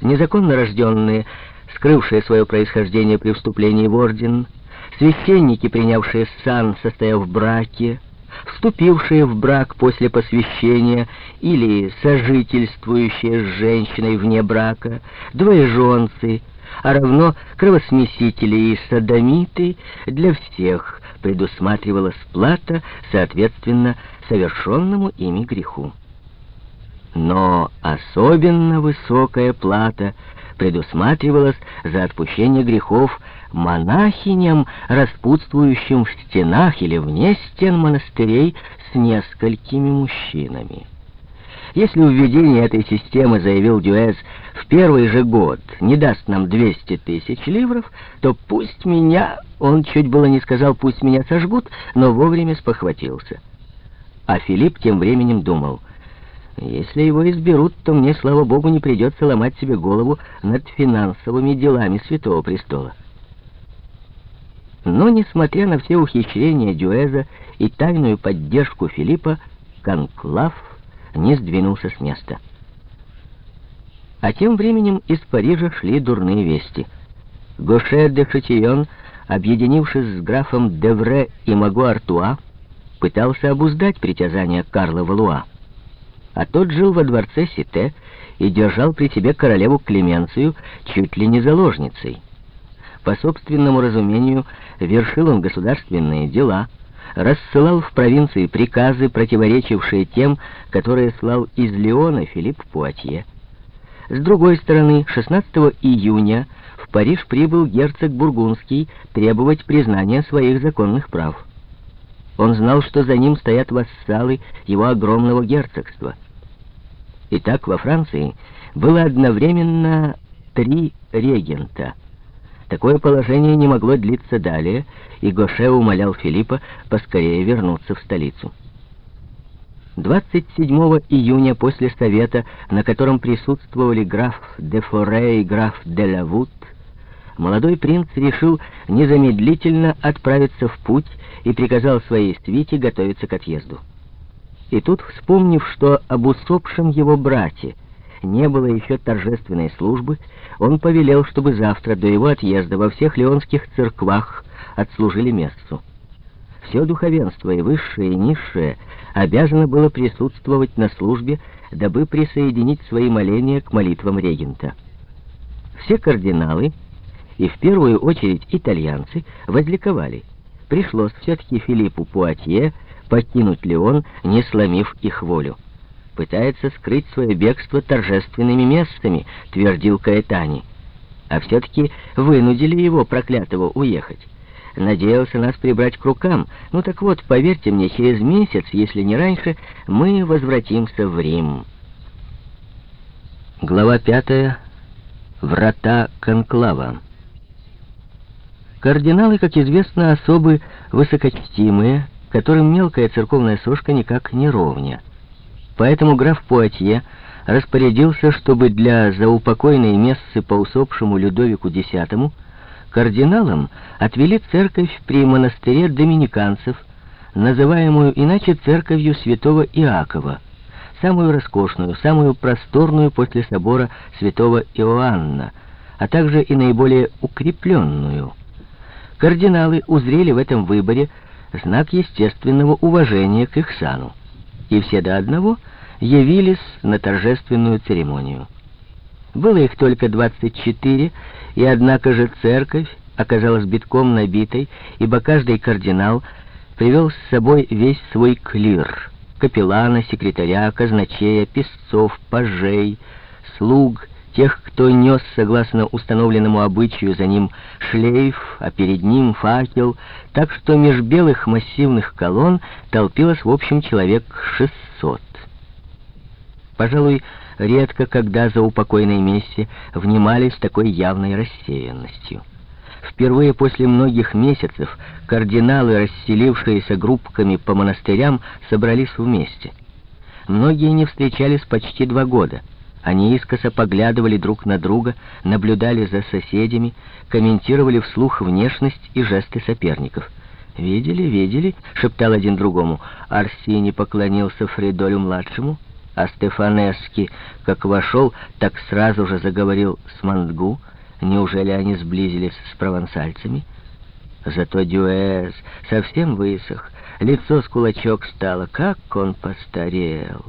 незаконно рожденные, скрывшие свое происхождение при вступлении в орден, священники, принявшие сан, состояв в браке, вступившие в брак после посвящения или сожительствующие с женщиной вне брака, двоеженцы, а равно кровосмесители и садомиты, для всех предусматривалась плата, соответственно, совершенному ими греху. Но особенно высокая плата предусматривалась за отпущение грехов монахиням, распутствующим в стенах или вне стен монастырей с несколькими мужчинами. Если введение этой системы, заявил Дюэс, в первый же год не даст нам 200 тысяч ливров, то пусть меня, он чуть было не сказал, пусть меня сожгут, но вовремя спохватился. А Филипп тем временем думал, если его изберут, то мне, слава богу, не придется ломать себе голову над финансовыми делами Святого Престола. Но, несмотря на все ухищрения Дюэза и тайную поддержку Филиппа, Конклав не сдвинулся с места. А тем временем из Парижа шли дурные вести. Гоше де Шатион, объединившись с графом Девре и Маго Артуа, пытался обуздать притязания Карла Валуа. А тот жил во дворце Сите и держал при себе королеву Клеменцию чуть ли не заложницей. По собственному разумению, вершил он государственные дела, рассылал в провинции приказы, противоречившие тем, которые слал из Леона Филипп Пуатье. С другой стороны, 16 июня в Париж прибыл герцог Бургундский требовать признания своих законных прав. Он знал, что за ним стоят вассалы его огромного герцогства. Итак, во Франции было одновременно три регента — Такое положение не могло длиться далее, и Гоше умолял Филиппа поскорее вернуться в столицу. 27 июня после совета, на котором присутствовали граф де Форе и граф де Лавут, молодой принц решил незамедлительно отправиться в путь и приказал своей свите готовиться к отъезду. И тут, вспомнив, что об усопшем его брате не было еще торжественной службы, он повелел, чтобы завтра до его отъезда во всех леонских церквах отслужили мессу. Все духовенство, и высшее, и низшее, обязано было присутствовать на службе, дабы присоединить свои моления к молитвам регента. Все кардиналы, и в первую очередь итальянцы, возликовали. Пришлось все-таки Филиппу Пуатье покинуть Леон, не сломив их волю пытается скрыть свое бегство торжественными местами, твердил Каэтани. А все-таки вынудили его, проклятого, уехать. Надеялся нас прибрать к рукам. Ну так вот, поверьте мне, через месяц, если не раньше, мы возвратимся в Рим. Глава пятая. Врата Конклава. Кардиналы, как известно, особы высокочтимые, которым мелкая церковная сошка никак не ровня. Поэтому граф Пуатье распорядился, чтобы для заупокойной мессы по усопшему Людовику X кардиналам отвели церковь при монастыре доминиканцев, называемую иначе церковью святого Иакова, самую роскошную, самую просторную после собора святого Иоанна, а также и наиболее укрепленную. Кардиналы узрели в этом выборе знак естественного уважения к их сану и все до одного явились на торжественную церемонию. Было их только 24, и однако же церковь оказалась битком набитой, ибо каждый кардинал привел с собой весь свой клир — капеллана, секретаря, казначея, песцов, пажей, слуг, тех, кто нес, согласно установленному обычаю, за ним шлейф, а перед ним факел, так что меж белых массивных колонн толпилось в общем человек шестьсот. Пожалуй, редко когда за упокойной мессе внимали с такой явной рассеянностью. Впервые после многих месяцев кардиналы, расселившиеся группками по монастырям, собрались вместе. Многие не встречались почти два года. Они искоса поглядывали друг на друга, наблюдали за соседями, комментировали вслух внешность и жесты соперников. «Видели, видели?» — шептал один другому. Арсений поклонился Фридолю-младшему, А Стефанески, как вошел, так сразу же заговорил с Мандгу. Неужели они сблизились с провансальцами? Зато Дюэз совсем высох, лицо с кулачок стало, как он постарел.